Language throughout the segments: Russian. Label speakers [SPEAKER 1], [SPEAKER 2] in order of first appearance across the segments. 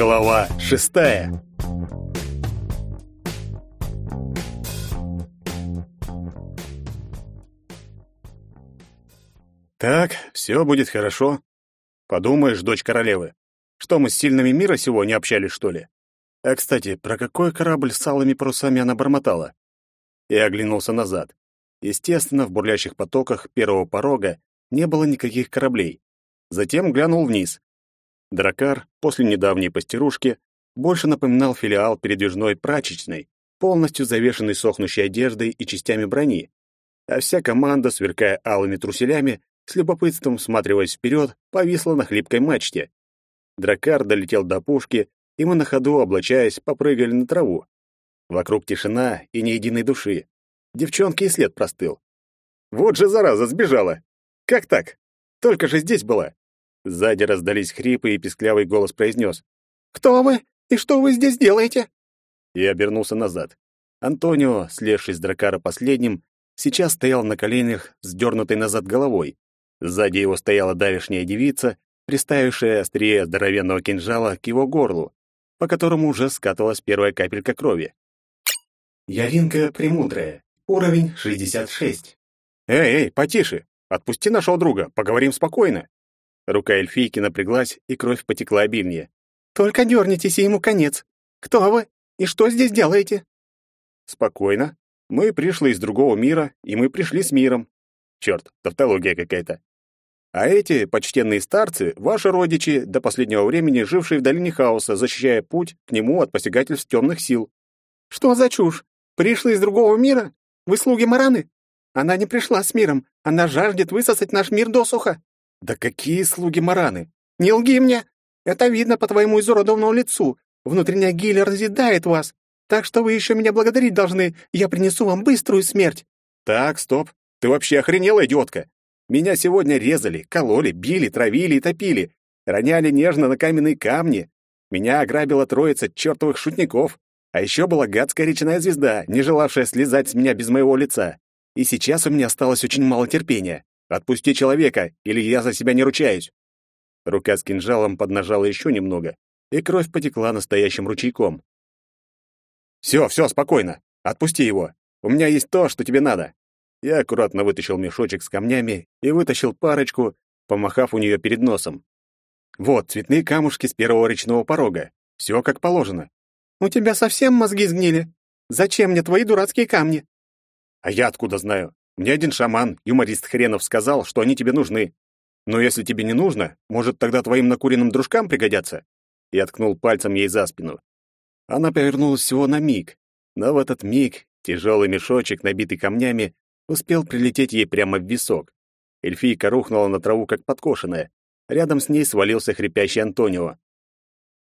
[SPEAKER 1] Глава шестая. Так, все будет хорошо. Подумаешь, дочь королевы. Что мы с сильными мира сего не общались, что ли? А, кстати, про какой корабль с алыми парусами она бормотала? Я оглянулся назад. Естественно, в бурлящих потоках первого порога не было никаких кораблей. Затем глянул вниз. Дракар, после недавней постирушки, больше напоминал филиал передвижной прачечной, полностью завешенный сохнущей одеждой и частями брони. А вся команда, сверкая алыми труселями, с любопытством всматриваясь вперед, повисла на хлипкой мачте. Дракар долетел до пушки, и мы на ходу, облачаясь, попрыгали на траву. Вокруг тишина и ни единой души. Девчонки и след простыл. Вот же зараза сбежала. Как так? Только же здесь была. Сзади раздались хрипы, и песклявый голос произнес.
[SPEAKER 2] «Кто вы? И что вы здесь делаете?»
[SPEAKER 1] Я обернулся назад. Антонио, слезший с дракара последним, сейчас стоял на коленях, сдернутой назад головой. Сзади его стояла давешняя девица, приставившая острие здоровенного кинжала к его горлу, по которому уже скатывалась первая капелька крови.
[SPEAKER 3] Яринка Премудрая. Уровень 66.
[SPEAKER 1] «Эй, эй, потише! Отпусти нашего друга, поговорим спокойно!» Рука эльфийки напряглась, и кровь потекла обильнее.
[SPEAKER 2] «Только дернитесь, и ему конец. Кто вы? И что здесь делаете?»
[SPEAKER 1] «Спокойно. Мы пришли из другого мира, и мы пришли с миром. Черт, тавтология какая-то. А эти почтенные старцы — ваши родичи, до последнего времени жившие в долине хаоса, защищая путь к нему от посягательств темных сил».
[SPEAKER 2] «Что за чушь? Пришли из другого мира? Вы слуги Мараны? Она не пришла с миром. Она жаждет высосать наш мир досуха.
[SPEAKER 1] Да какие слуги Мараны?
[SPEAKER 2] Не лги мне. Это видно по твоему изуродованному лицу. Внутренняя гилья разъедает вас. Так что вы еще меня благодарить должны. Я принесу вам быструю смерть.
[SPEAKER 1] Так, стоп. Ты вообще охренела, идиотка? Меня сегодня резали, кололи, били, травили и топили. Роняли нежно на каменные камни. Меня ограбила троица чертовых шутников. А еще была гадская речная звезда, не желавшая слезать с меня без моего лица. И сейчас у меня осталось очень мало терпения. Отпусти человека, или я за себя не ручаюсь. Рука с кинжалом поднажала еще немного, и кровь потекла настоящим ручейком. Все, все, спокойно. Отпусти его. У меня есть то, что тебе надо. Я аккуратно вытащил мешочек с камнями и вытащил парочку, помахав у нее перед носом. Вот цветные камушки с первого речного порога. Все как положено.
[SPEAKER 2] У тебя совсем мозги сгнили? Зачем мне твои дурацкие камни?
[SPEAKER 1] А я откуда знаю? Мне один шаман, юморист хренов, сказал, что они тебе нужны. Но если тебе не нужно, может, тогда твоим накуренным дружкам пригодятся?» Я ткнул пальцем ей за спину. Она повернулась всего на миг, но в этот миг тяжелый мешочек, набитый камнями, успел прилететь ей прямо в висок. Эльфийка рухнула на траву, как подкошенная. Рядом с ней свалился хрипящий Антонио.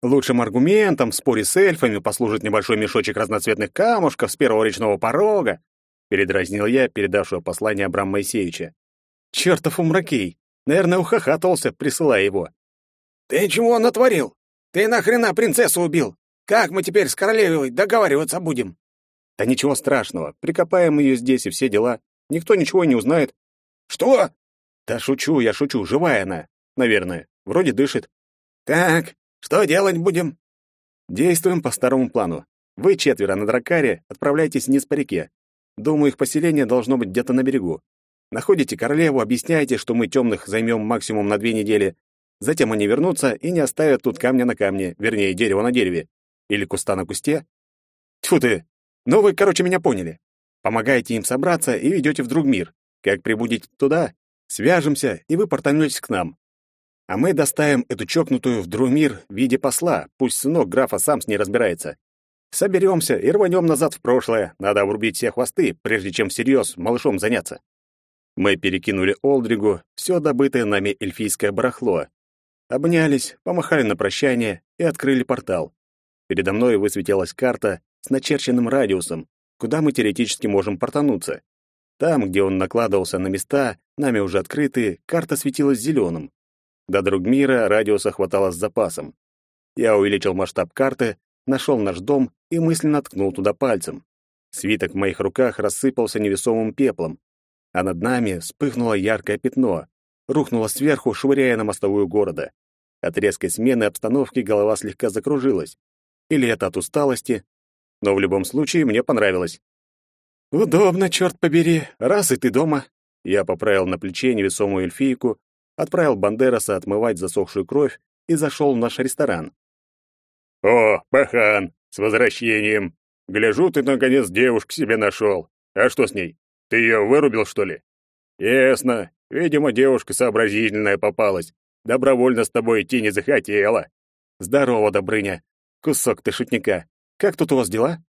[SPEAKER 1] Лучшим аргументом в споре с эльфами послужит небольшой мешочек разноцветных камушков с первого речного порога, передразнил я передавшего послание Абрама Моисеевича. Чертов умракей! Наверное, ухахатывался, присылая его.
[SPEAKER 4] «Ты чего натворил? Ты нахрена принцессу убил? Как мы теперь с королевой договариваться будем?»
[SPEAKER 1] «Да ничего страшного. Прикопаем ее здесь и все дела. Никто ничего не узнает».
[SPEAKER 4] «Что?»
[SPEAKER 1] «Да шучу, я шучу. Живая она. Наверное. Вроде дышит».
[SPEAKER 4] «Так, что делать будем?
[SPEAKER 1] Действуем по старому плану. Вы четверо на дракаре отправляйтесь вниз по реке. Думаю, их поселение должно быть где-то на берегу. Находите королеву, объясняйте, что мы темных займем максимум на две недели. Затем они вернутся и не оставят тут камня на камне, вернее, дерево на дереве. Или куста на кусте. Тьфу ты! Ну вы, короче, меня поняли. Помогаете им собраться и ведете в друг мир. Как прибудете туда, свяжемся, и вы портанетесь к нам. А мы доставим эту чокнутую в Друмир в виде посла, пусть сынок графа сам с ней разбирается. Соберемся и рванем назад в прошлое. Надо обрубить все хвосты, прежде чем всерьез малышом заняться. Мы перекинули Олдригу все добытое нами эльфийское барахло. Обнялись, помахали на прощание и открыли портал. Передо мной высветилась карта с начерченным радиусом, куда мы теоретически можем портануться. Там, где он накладывался на места, нами уже открытые, карта светилась зеленым. До Другмира радиуса хватало с запасом. Я увеличил масштаб карты, нашел наш дом и мысленно ткнул туда пальцем. Свиток в моих руках рассыпался невесомым пеплом, а над нами вспыхнуло яркое пятно, рухнуло сверху, швыряя на мостовую города. От резкой смены обстановки голова слегка закружилась. Или это от усталости, но в любом случае мне понравилось. «Удобно, черт побери, раз и ты дома». Я поправил на плече невесомую эльфийку, отправил Бандераса отмывать засохшую кровь и зашел в наш ресторан.
[SPEAKER 5] «О, пахан, с возвращением! Гляжу, ты наконец девушку себе нашел. А что с ней? Ты ее вырубил, что ли?» «Ясно. Видимо, девушка сообразительная попалась. Добровольно с тобой идти не захотела».
[SPEAKER 1] «Здорово, Добрыня. Кусок ты шутника. Как тут у вас дела?»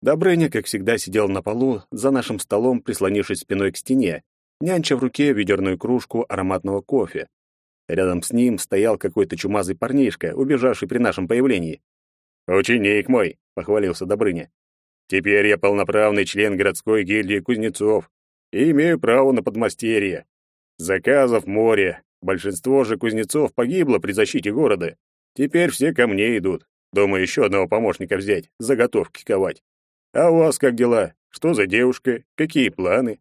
[SPEAKER 1] Добрыня, как всегда, сидел на полу за нашим столом, прислонившись спиной к стене, нянча в руке ведерную кружку ароматного кофе. Рядом с ним стоял какой-то чумазый парнишка, убежавший при нашем появлении.
[SPEAKER 5] «Ученик мой», — похвалился Добрыня. «Теперь я полноправный член городской гильдии кузнецов и имею право на подмастерье. Заказов море. Большинство же кузнецов погибло при защите города. Теперь все ко мне идут. Думаю, еще одного помощника взять, заготовки ковать. А у вас как дела? Что за девушка? Какие планы?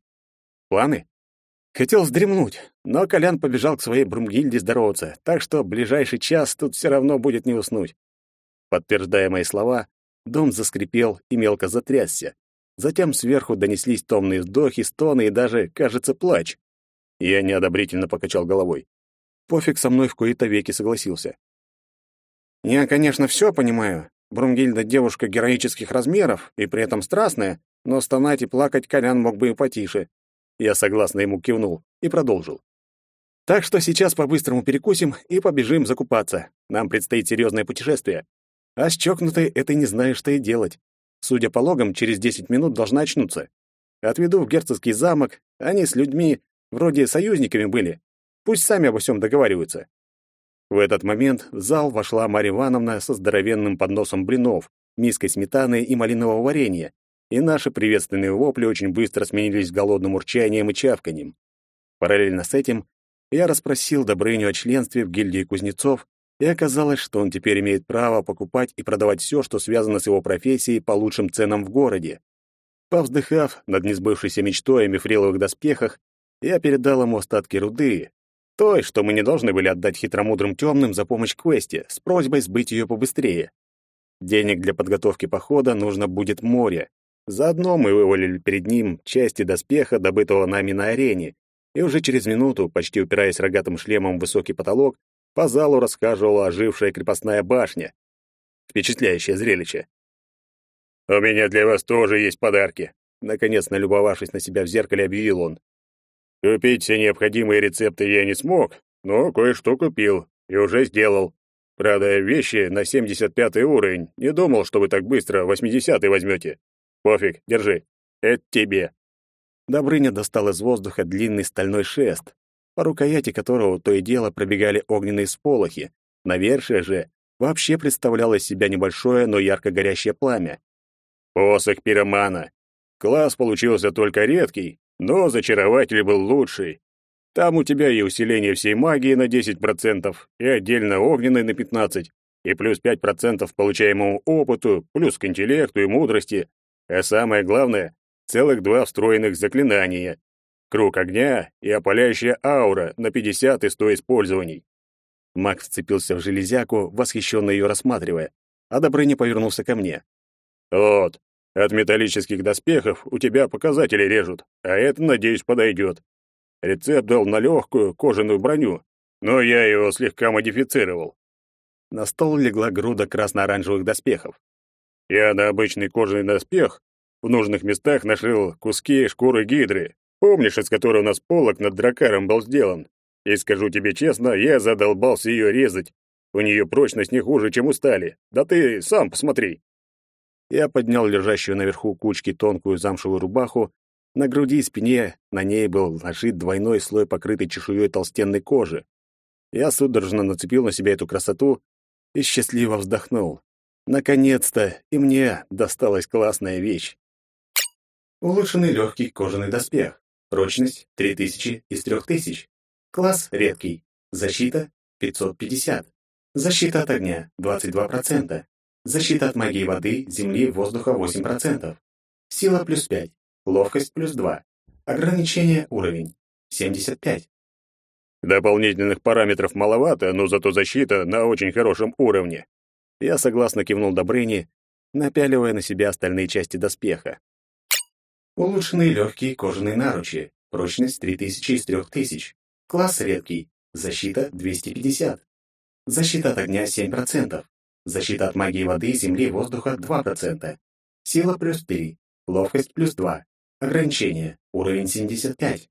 [SPEAKER 1] Планы? Хотел вздремнуть, но Колян побежал к своей Брумгильде здороваться, так что ближайший час тут все равно будет не уснуть. Подтверждая мои слова, дом заскрипел и мелко затрясся. Затем сверху донеслись томные вздохи, стоны и даже, кажется, плач. Я неодобрительно покачал головой. Пофиг со мной в кои-то веки согласился.
[SPEAKER 2] Я, конечно, все понимаю, Брунгильда девушка героических размеров и при этом страстная, но стонать и плакать Колян мог бы и потише.
[SPEAKER 1] Я согласно ему кивнул и продолжил. Так что сейчас по-быстрому перекусим и побежим закупаться. Нам предстоит серьезное путешествие. А с чокнутой это не знаешь, что и делать. Судя по логам, через 10 минут должна очнуться. Отведу в герцогский замок, они с людьми вроде союзниками были. Пусть сами обо всем договариваются. В этот момент в зал вошла Марья Ивановна со здоровенным подносом блинов, миской сметаны и малинового варенья, и наши приветственные вопли очень быстро сменились голодным урчанием и чавканьем. Параллельно с этим я расспросил Добрыню о членстве в гильдии кузнецов, и оказалось, что он теперь имеет право покупать и продавать все, что связано с его профессией по лучшим ценам в городе. Повздыхав над несбывшейся мечтой о мифриловых доспехах, я передал ему остатки руды, той, что мы не должны были отдать хитромудрым темным за помощь квесте, с просьбой сбыть ее побыстрее. Денег для подготовки похода нужно будет море. Заодно мы вывалили перед ним части доспеха, добытого нами на арене, и уже через минуту, почти упираясь рогатым шлемом в высокий потолок, по залу рассказывала ожившая крепостная башня. Впечатляющее зрелище.
[SPEAKER 5] «У меня для вас тоже есть подарки»,
[SPEAKER 1] наконец, налюбовавшись на себя в зеркале, объявил он.
[SPEAKER 5] Купить все необходимые рецепты я не смог, но кое-что купил и уже сделал. Правда, вещи на 75 уровень. Не думал, что вы так быстро 80-й возьмете. Пофиг, держи. Это тебе.
[SPEAKER 1] Добрыня достал из воздуха длинный стальной шест, по рукояти которого то и дело пробегали огненные сполохи. Навершие же вообще представляло из себя небольшое, но ярко горящее пламя.
[SPEAKER 5] Посох пиромана. Класс получился только редкий, но зачарователь был лучший. Там у тебя и усиление всей магии на 10%, и отдельно огненной на 15%, и плюс 5% получаемому опыту, плюс к интеллекту и мудрости. А самое главное, целых два встроенных заклинания. Круг огня и опаляющая аура на 50 и 100 использований.
[SPEAKER 1] Макс вцепился в железяку, восхищенно ее рассматривая, а Добрыня повернулся ко мне.
[SPEAKER 5] «Вот, от металлических доспехов у тебя показатели режут, а это, надеюсь, подойдет. Рецепт дал на легкую кожаную броню, но я его слегка модифицировал.
[SPEAKER 1] На стол легла груда красно-оранжевых доспехов.
[SPEAKER 5] Я на обычный кожаный доспех в нужных местах нашил куски шкуры гидры, помнишь, из которой у нас полок над дракаром был сделан? И скажу тебе честно, я задолбался ее резать. У нее прочность не хуже, чем у стали. Да ты сам посмотри.
[SPEAKER 1] Я поднял лежащую наверху кучки тонкую замшевую рубаху. На груди и спине на ней был нашит двойной слой покрытой чешуей толстенной кожи. Я судорожно нацепил на себя эту красоту и счастливо вздохнул. Наконец-то и мне досталась классная вещь.
[SPEAKER 3] Улучшенный легкий кожаный доспех. Прочность 3000 из 3000. Класс редкий. Защита 550. Защита от огня 22%. Защита от магии воды, земли, воздуха 8%. Сила плюс 5. Ловкость плюс 2. Ограничение уровень 75.
[SPEAKER 5] Дополнительных параметров маловато, но зато защита на очень хорошем уровне. Я согласно кивнул Добрыне, напяливая на себя остальные части доспеха.
[SPEAKER 3] Улучшенные легкие кожаные наручи. Прочность 3000 из 3000. Класс редкий. Защита 250. Защита от огня 7%. Защита от магии воды, земли, воздуха 2%. Сила плюс 3. Ловкость плюс 2. Ограничение. Уровень 75.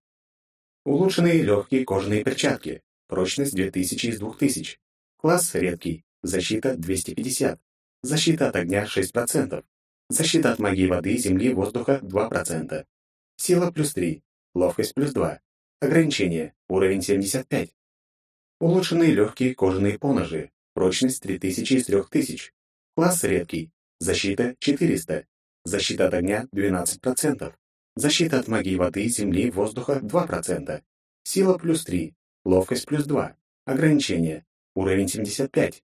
[SPEAKER 3] Улучшенные легкие кожаные перчатки. Прочность 2000 из 2000. Класс редкий. Защита 250. Защита от огня 6%. Защита от магии воды, земли, воздуха 2%. Сила плюс 3. Ловкость плюс 2. Ограничение. Уровень 75. Улучшенные легкие кожаные поножи. Прочность 3000 из 3000. Класс редкий. Защита 400. Защита от огня 12%. Защита от магии воды, земли, воздуха 2%. Сила плюс 3. Ловкость плюс 2. Ограничение. Уровень 75.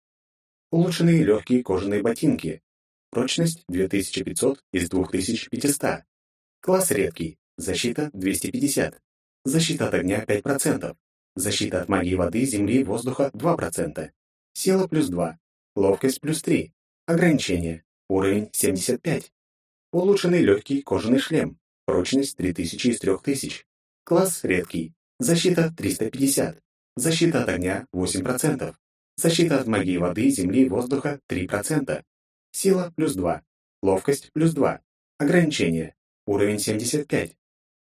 [SPEAKER 3] Улучшенные легкие кожаные ботинки. Прочность 2500 из 2500. Класс редкий. Защита 250. Защита от огня 5%. Защита от магии воды, земли, воздуха 2%. Сила плюс 2. Ловкость плюс 3. Ограничение. Уровень 75. Улучшенный легкий кожаный шлем. Прочность 3000 из 3000. Класс редкий. Защита 350. Защита от огня 8%. Защита от магии воды, земли, воздуха 3%. Сила плюс 2. Ловкость плюс 2. Ограничение. Уровень 75.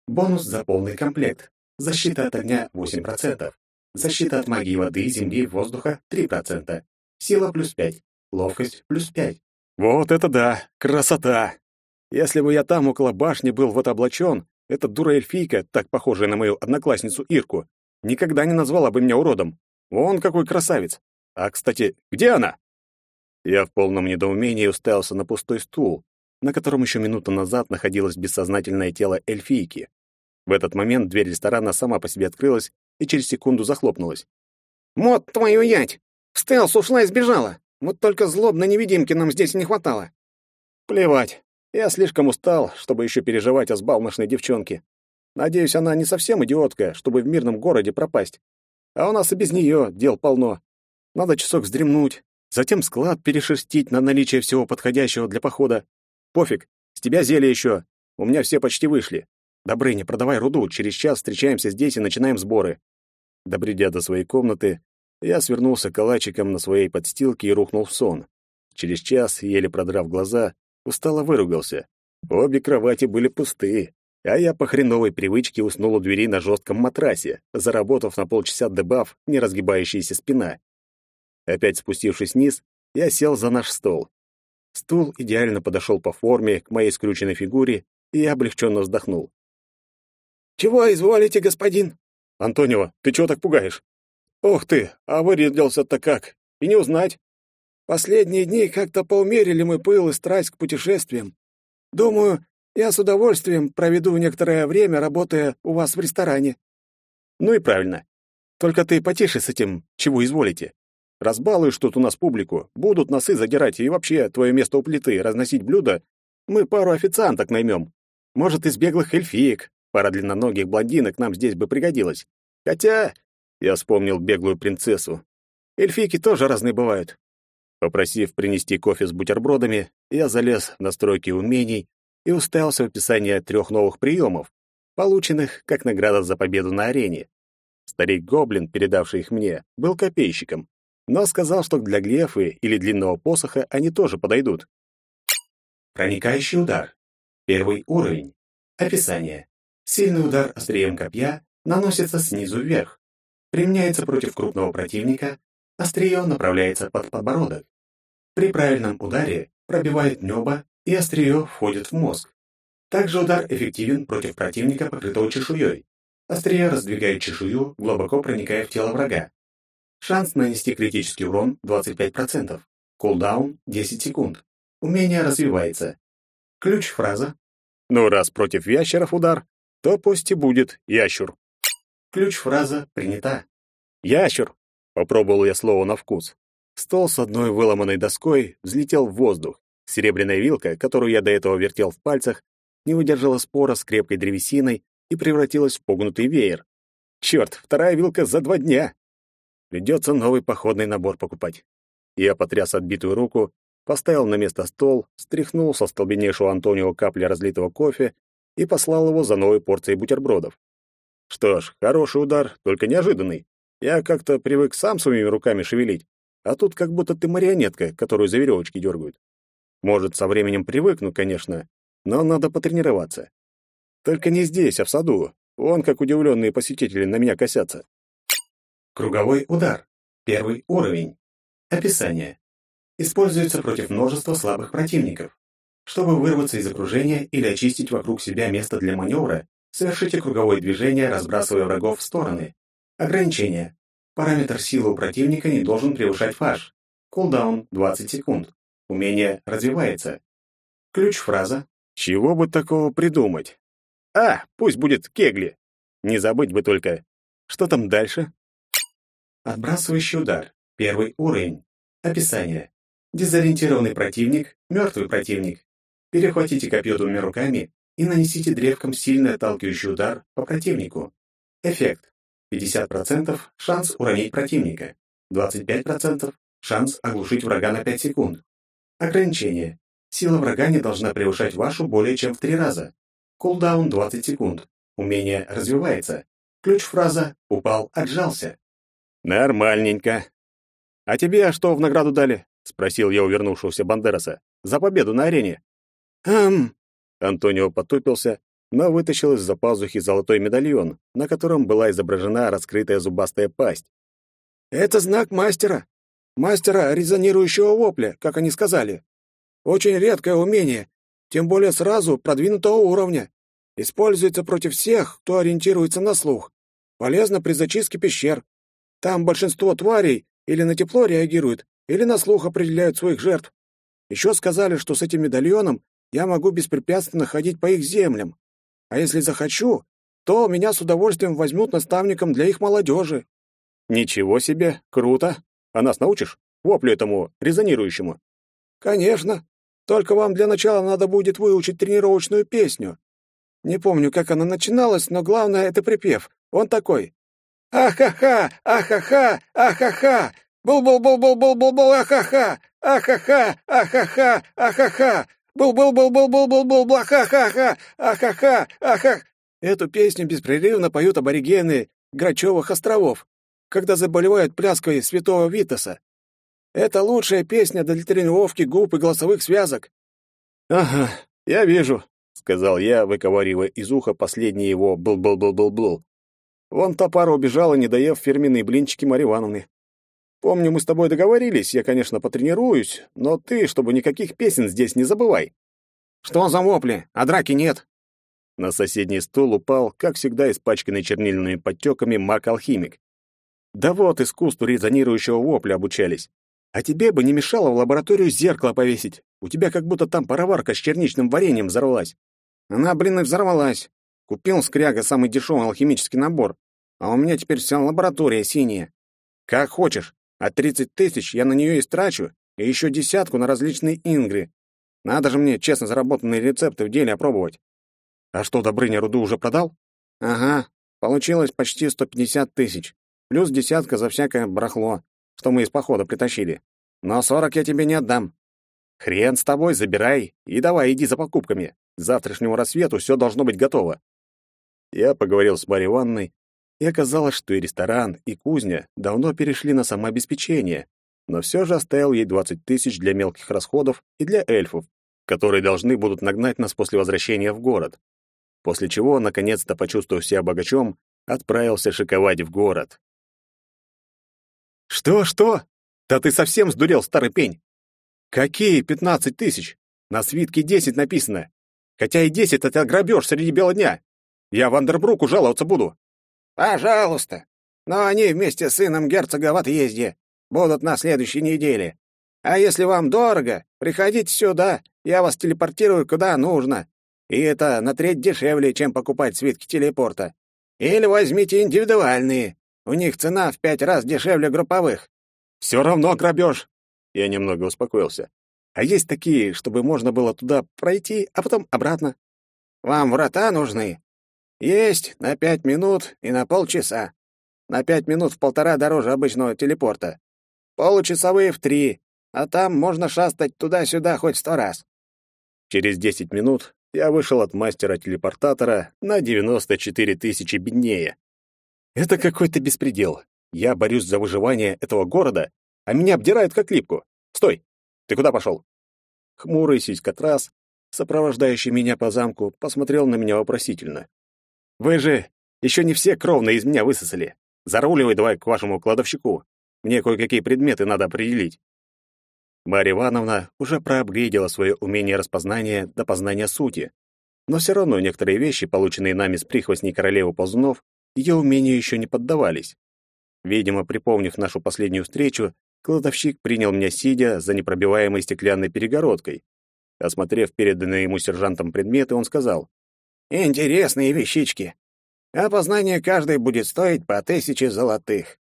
[SPEAKER 3] Бонус за полный комплект. Защита от огня 8%. Защита от магии воды, земли, воздуха 3%. Сила плюс 5. Ловкость плюс 5.
[SPEAKER 5] Вот это да! Красота! Если бы я там около башни был вот облачен, эта дура-эльфийка, так похожая на мою одноклассницу Ирку, никогда не назвала бы меня уродом. Вон какой красавец! А, кстати, где она? Я в полном недоумении уставился на пустой стул, на котором еще минуту назад находилось бессознательное тело эльфийки. В этот момент дверь ресторана сама по себе открылась и через секунду захлопнулась.
[SPEAKER 4] «Мот твою ять! В стелс ушла и сбежала! Вот только злобной невидимки нам здесь не хватало!»
[SPEAKER 5] «Плевать. Я слишком устал, чтобы еще переживать о сбалмошной девчонке. Надеюсь, она не совсем идиотка, чтобы в мирном городе пропасть. А у нас и без нее дел полно. Надо часок вздремнуть, затем склад перешерстить на наличие всего подходящего для похода. Пофиг, с тебя зелье еще. У меня все почти вышли. Добрыня, продавай руду, через час встречаемся здесь и начинаем сборы. Добредя до своей комнаты, я свернулся калачиком на своей подстилке и рухнул в сон. Через час, еле продрав глаза, устало выругался. Обе кровати были пусты, а я по хреновой привычке уснул у двери на жестком матрасе, заработав на полчаса дебаф не разгибающаяся спина. Опять спустившись вниз, я сел за наш стол. Стул идеально подошел по форме к моей скрюченной фигуре, и я облегченно вздохнул.
[SPEAKER 4] «Чего изволите, господин?»
[SPEAKER 5] «Антонио, ты чего так пугаешь?» «Ух ты, а вырядился-то как! И не узнать!»
[SPEAKER 4] «Последние дни как-то поумерили мой пыл и страсть к путешествиям. Думаю, я с удовольствием проведу некоторое время, работая у вас в ресторане».
[SPEAKER 5] «Ну и правильно. Только ты потише с этим, чего изволите. Разбалуешь тут у нас публику, будут носы задирать и вообще твое место у плиты, разносить блюда. Мы пару официанток наймем. Может, из беглых эльфиек. Пара длинноногих блондинок нам здесь бы пригодилась. Хотя, я вспомнил беглую принцессу. Эльфийки тоже разные бывают. Попросив принести кофе с бутербродами, я залез в настройки умений и уставился в описание трех новых приемов, полученных как награда за победу на арене. Старик-гоблин, передавший их мне, был копейщиком, но сказал, что для глефы или длинного посоха они тоже подойдут.
[SPEAKER 3] Проникающий удар. Первый уровень. Описание. Сильный удар острием копья наносится снизу вверх. Применяется против крупного противника, острие направляется под подбородок. При правильном ударе пробивает небо и острие входит в мозг. Также удар эффективен против противника, покрытого чешуей. Острие раздвигает чешую, глубоко проникая в тело врага. Шанс нанести критический урон 25%. Кулдаун 10 секунд. Умение развивается. Ключ-фраза.
[SPEAKER 5] Ну, раз против ящеров удар, то пусть и будет ящур.
[SPEAKER 3] Ключ-фраза принята.
[SPEAKER 5] Ящур. Попробовал я слово на вкус. Стол с одной выломанной доской взлетел в воздух. Серебряная вилка, которую я до этого вертел в пальцах, не выдержала спора с крепкой древесиной и превратилась в погнутый веер.
[SPEAKER 1] Черт, вторая вилка за два дня. Придется новый походный набор покупать. Я потряс отбитую руку, поставил на место стол, стряхнул со столбеневшего Антонио капли разлитого кофе и послал его за новой порцией бутербродов. Что ж, хороший удар, только неожиданный. Я как-то привык сам своими руками шевелить, а тут как будто ты марионетка, которую за веревочки дергают. Может, со временем привыкну, конечно, но надо потренироваться. Только не здесь, а в саду. Вон как удивленные посетители на меня косятся.
[SPEAKER 3] Круговой удар. Первый уровень. Описание. Используется против множества слабых противников. Чтобы вырваться из окружения или очистить вокруг себя место для маневра, совершите круговое движение, разбрасывая врагов в стороны. Ограничение. Параметр силы у противника не должен превышать фаш. Кулдаун 20 секунд. Умение развивается. Ключ-фраза.
[SPEAKER 1] Чего бы такого придумать? А, пусть будет кегли. Не забыть бы только. Что там дальше?
[SPEAKER 3] Отбрасывающий удар. Первый уровень. Описание. Дезориентированный противник, мертвый противник. Перехватите копье двумя руками и нанесите древком сильный отталкивающий удар по противнику. Эффект. 50% шанс уронить противника. 25% шанс оглушить врага на 5 секунд. Ограничение. Сила врага не должна превышать вашу более чем в 3 раза. Кулдаун 20 секунд. Умение развивается. Ключ-фраза «Упал, отжался».
[SPEAKER 1] Нормальненько. А тебе что в награду дали? спросил я у вернувшегося Бандераса. За победу на арене.
[SPEAKER 2] Эм,
[SPEAKER 1] Антонио потупился, но вытащил из-за пазухи золотой медальон, на котором была изображена раскрытая зубастая пасть.
[SPEAKER 2] это знак мастера. Мастера резонирующего вопля, как они сказали. Очень редкое умение, тем более сразу продвинутого уровня. Используется против всех, кто ориентируется на слух. Полезно при зачистке пещер. Там большинство тварей или на тепло реагируют, или на слух определяют своих жертв. Еще сказали, что с этим медальоном я могу беспрепятственно ходить по их землям. А если захочу, то меня с удовольствием возьмут наставником для их молодежи.
[SPEAKER 1] Ничего себе, круто. А нас научишь? Воплю этому резонирующему.
[SPEAKER 2] Конечно. Только вам для начала надо будет выучить тренировочную песню. Не помню, как она начиналась, но главное — это припев. Он такой. «Ахаха! Ахаха! Ахаха! Бул-бул-бул-бул-бул-бул-бул! Ахаха! Ахаха! Ахаха! Ахаха! Бул-бул-бул-бул-бул-бул-бул! Ахаха! Ахаха! Ахах!» Эту песню беспрерывно поют аборигены Грачевых островов, когда заболевают пляской святого Витаса. Это лучшая песня для тренировки губ и голосовых связок.
[SPEAKER 1] Ага, я вижу, сказал я, выковыривая из уха последний его бул-бул-бул-бул-бул. Вон та пара убежала, не доев фирменные блинчики Марьи Ивановны. Помню, мы с тобой договорились, я, конечно, потренируюсь, но ты, чтобы никаких песен здесь не забывай.
[SPEAKER 2] Что за вопли? А драки нет.
[SPEAKER 1] На соседний стул упал, как всегда, испачканный чернильными подтеками маг-алхимик. Да вот, искусству резонирующего вопля обучались. А тебе бы не мешало в лабораторию зеркало повесить. У тебя как будто там пароварка с черничным вареньем взорвалась.
[SPEAKER 2] Она, блин, и взорвалась. Купил скряга самый дешевый алхимический набор, а у меня теперь вся лаборатория синяя. Как хочешь, а 30 тысяч я на нее истрачу, и еще десятку на различные ингры. Надо же мне честно заработанные рецепты в деле опробовать.
[SPEAKER 1] А что, Добрыня руду уже продал?
[SPEAKER 2] Ага, получилось почти 150 тысяч, плюс десятка за всякое барахло, что мы из похода притащили. Но 40 я тебе не отдам.
[SPEAKER 1] Хрен с тобой, забирай и давай иди за покупками. К завтрашнему рассвету все должно быть готово. Я поговорил с Марьей Ивановной, и оказалось, что и ресторан, и кузня давно перешли на самообеспечение, но все же оставил ей 20 тысяч для мелких расходов и для эльфов, которые должны будут нагнать нас после возвращения в город. После чего, наконец-то почувствовав себя богачом, отправился шиковать в город.
[SPEAKER 2] «Что, что? Да ты совсем сдурел, старый пень! Какие пятнадцать тысяч? На свитке десять написано. Хотя и десять — это грабеж среди бела дня. Я Вандербруку жаловаться буду. Пожалуйста. Но они вместе с сыном герцога в отъезде. Будут на следующей неделе. А если вам дорого, приходите сюда, я вас телепортирую куда нужно. И это на треть дешевле, чем покупать свитки телепорта. Или возьмите индивидуальные. У них цена в пять раз дешевле групповых.
[SPEAKER 1] Все равно грабеж. Я немного успокоился. А есть такие, чтобы можно было туда пройти, а потом обратно.
[SPEAKER 2] Вам врата нужны? Есть на пять минут и на полчаса. На пять минут в полтора дороже обычного телепорта. Получасовые в три, а там можно шастать туда-сюда хоть сто раз.
[SPEAKER 1] Через десять минут я вышел от мастера-телепортатора на 94 тысячи беднее. Это какой-то беспредел. Я борюсь за выживание этого города, а меня обдирают как липку. Стой! Ты куда пошел? Хмурый сиськотрас, сопровождающий меня по замку, посмотрел на меня вопросительно. Вы же еще не все кровно из меня высосали. Заруливай давай к вашему кладовщику. Мне кое-какие предметы надо определить. Марья Ивановна уже проапгрейдила свое умение распознания до познания сути. Но все равно некоторые вещи, полученные нами с прихвостней королевы ползунов, ее умению еще не поддавались. Видимо, припомнив нашу последнюю встречу, кладовщик принял меня сидя за непробиваемой стеклянной перегородкой. Осмотрев переданные ему сержантом предметы, он сказал,
[SPEAKER 2] «Интересные вещички. Опознание каждой будет стоить по тысяче золотых».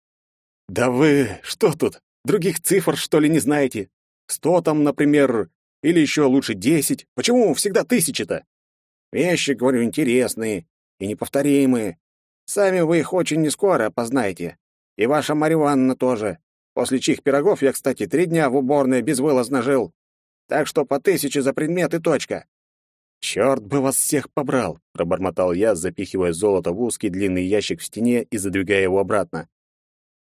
[SPEAKER 1] «Да вы что тут, других цифр, что ли, не знаете? Сто там, например, или еще лучше десять. Почему всегда тысячи-то?»
[SPEAKER 2] «Вещи, говорю, интересные и неповторимые. Сами вы их очень нескоро опознаете. И ваша Марья тоже. После чьих пирогов я, кстати, три дня в уборной безвылазно жил. Так что по тысяче за предмет и точка.
[SPEAKER 1] «Черт бы вас всех побрал!» — пробормотал я, запихивая золото в узкий длинный ящик в стене и задвигая его обратно.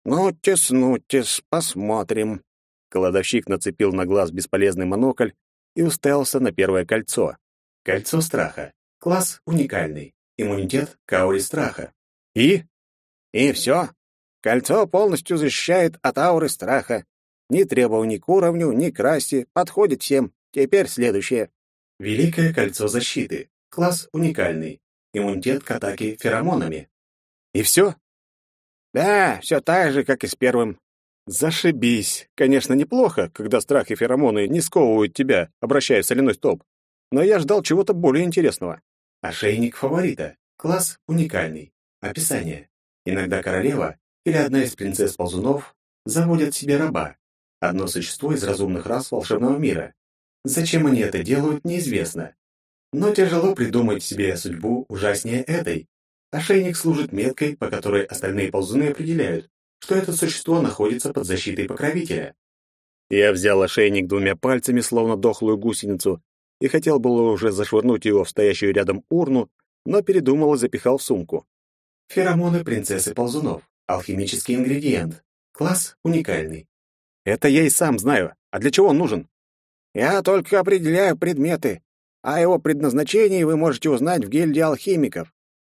[SPEAKER 2] «Ну-тес, ну-тес, посмотрим».
[SPEAKER 1] Кладовщик нацепил на глаз бесполезный монокль и уставился на первое кольцо.
[SPEAKER 3] Кольцо страха. Класс уникальный. Иммунитет к ауре страха.
[SPEAKER 1] И?
[SPEAKER 2] И все. Кольцо полностью защищает от ауры страха. Ни требований к уровню, ни к расе. Подходит всем. Теперь следующее.
[SPEAKER 3] Великое кольцо защиты. Класс уникальный. Иммунитет к атаке феромонами.
[SPEAKER 1] И все?
[SPEAKER 2] Да, все так же, как и с первым.
[SPEAKER 1] Зашибись. Конечно, неплохо, когда страх и феромоны не сковывают тебя, обращая в соляной столб. Но я ждал чего-то более интересного.
[SPEAKER 3] Ошейник фаворита. Класс уникальный. Описание. Иногда королева или одна из принцесс-ползунов заводят себе раба. Одно существо из разумных рас волшебного мира. Зачем они это делают, неизвестно. Но тяжело придумать себе судьбу ужаснее этой. Ошейник служит меткой, по которой остальные ползуны определяют, что это существо находится под защитой покровителя.
[SPEAKER 1] Я взял ошейник двумя пальцами, словно дохлую гусеницу, и хотел было уже зашвырнуть его в стоящую рядом урну, но передумал и запихал в сумку.
[SPEAKER 3] Феромоны принцессы ползунов. Алхимический ингредиент. Класс уникальный.
[SPEAKER 1] Это я и сам знаю. А для чего он нужен?
[SPEAKER 2] Я только определяю предметы, а его предназначение вы можете узнать в гильдии алхимиков.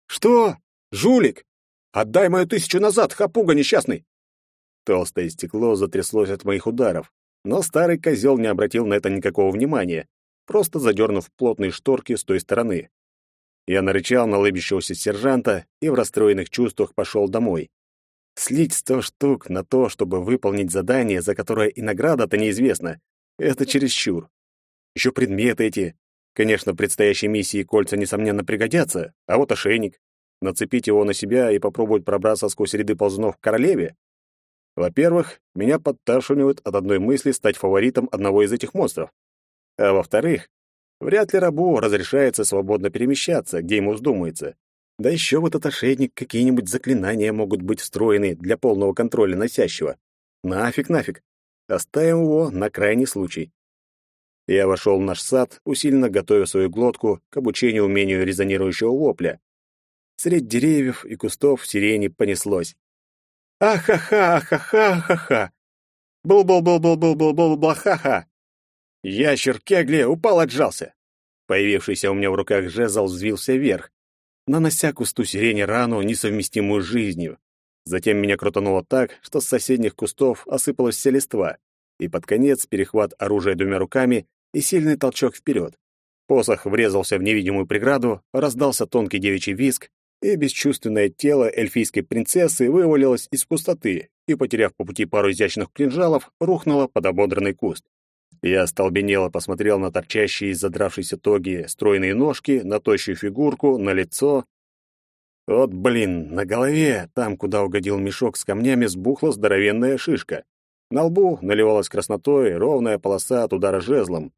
[SPEAKER 1] Что? Жулик? Отдай мою тысячу назад, хапуга несчастный. Толстое стекло затряслось от моих ударов, но старый козел не обратил на это никакого внимания, просто задернув плотные шторки с той стороны. Я нарычал на лыбящегося сержанта и в расстроенных чувствах пошел домой. Слить сто штук на то, чтобы выполнить задание, за которое и награда-то неизвестна, это чересчур. Еще предметы эти. Конечно, в предстоящей миссии кольца, несомненно, пригодятся, а вот ошейник. Нацепить его на себя и попробовать пробраться сквозь ряды ползунов к королеве? Во-первых, меня подташнивает от одной мысли стать фаворитом одного из этих монстров. А во-вторых, вряд ли рабу разрешается свободно перемещаться, где ему вздумается. Да еще в этот ошейник какие-нибудь заклинания могут быть встроены для полного контроля носящего. Нафиг, нафиг. Оставим его на крайний случай. Я вошел в наш сад, усиленно готовя свою глотку к обучению умению резонирующего вопля. Средь деревьев и кустов сирени понеслось. Ахаха, ахаха, ахаха. Был-был-был-был-был-был-был-ха-ха. Ящер Кегли упал, отжался. Появившийся у меня в руках жезл взвился вверх, нанося кусту сирени рану, несовместимую с жизнью. Затем меня крутануло так, что с соседних кустов осыпалась вся листва, и под конец перехват оружия двумя руками и сильный толчок вперед. Посох врезался в невидимую преграду, раздался тонкий девичий виск, и бесчувственное тело эльфийской принцессы вывалилось из пустоты и, потеряв по пути пару изящных кинжалов, рухнуло под ободранный куст. Я остолбенело посмотрел на торчащие из задравшейся тоги стройные ножки, на тощую фигурку, на лицо, вот, блин, на голове, там, куда угодил мешок с камнями, сбухла здоровенная шишка. На лбу наливалась краснотой ровная полоса от удара жезлом.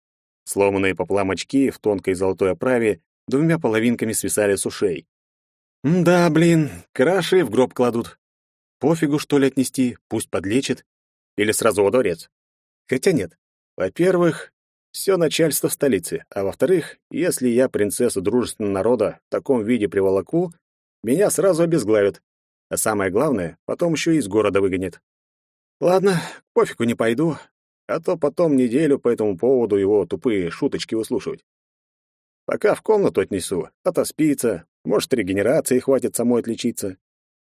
[SPEAKER 1] Сломанные пополам очки в тонкой золотой оправе двумя половинками свисали с ушей. Да, блин, краши в гроб кладут. Пофигу, что ли, отнести, пусть подлечит. Или сразу во дворец. Хотя нет. Во-первых, все начальство в столице, а во-вторых, если я принцессу дружественного народа в таком виде приволоку, меня сразу обезглавят. А самое главное, потом еще и из города выгонят. Ладно, пофигу не пойду, а то потом неделю по этому поводу его тупые шуточки выслушивать. Пока в комнату отнесу, отоспится, может, регенерации хватит самой отличиться.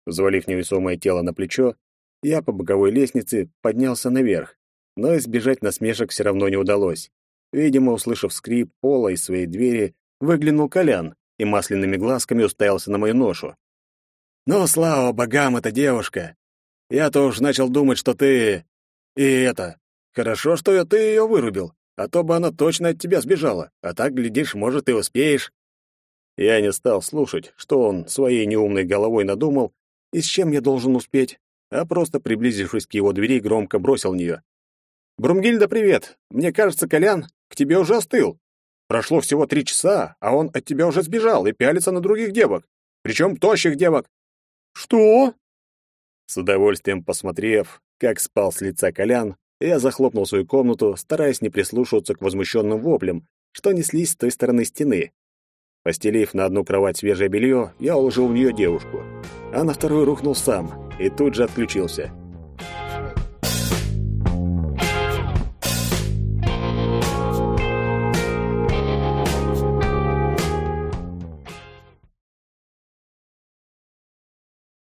[SPEAKER 1] Взвалив невесомое тело на плечо, я по боковой лестнице поднялся наверх, но избежать насмешек все равно не удалось. Видимо, услышав скрип пола из своей двери, выглянул Колян и масляными глазками уставился на мою ношу. «Ну, слава богам, эта девушка! Я-то уж начал думать, что ты... И это... Хорошо, что я ты ее вырубил, а то бы она точно от тебя сбежала, а так, глядишь, может, и успеешь». Я не стал слушать, что он своей неумной головой надумал и с чем я должен успеть, а просто, приблизившись к его двери, громко бросил в нее. «Брумгильда, привет! Мне кажется, Колян к тебе уже остыл. Прошло всего три часа, а он от тебя уже сбежал и пялится на других девок, причем тощих девок». «Что?» С удовольствием посмотрев, как спал с лица Колян, я захлопнул свою комнату, стараясь не прислушиваться к возмущенным воплям, что неслись с той стороны стены. Постелив на одну кровать свежее белье, я уложил в нее девушку, а на вторую рухнул сам и тут же отключился.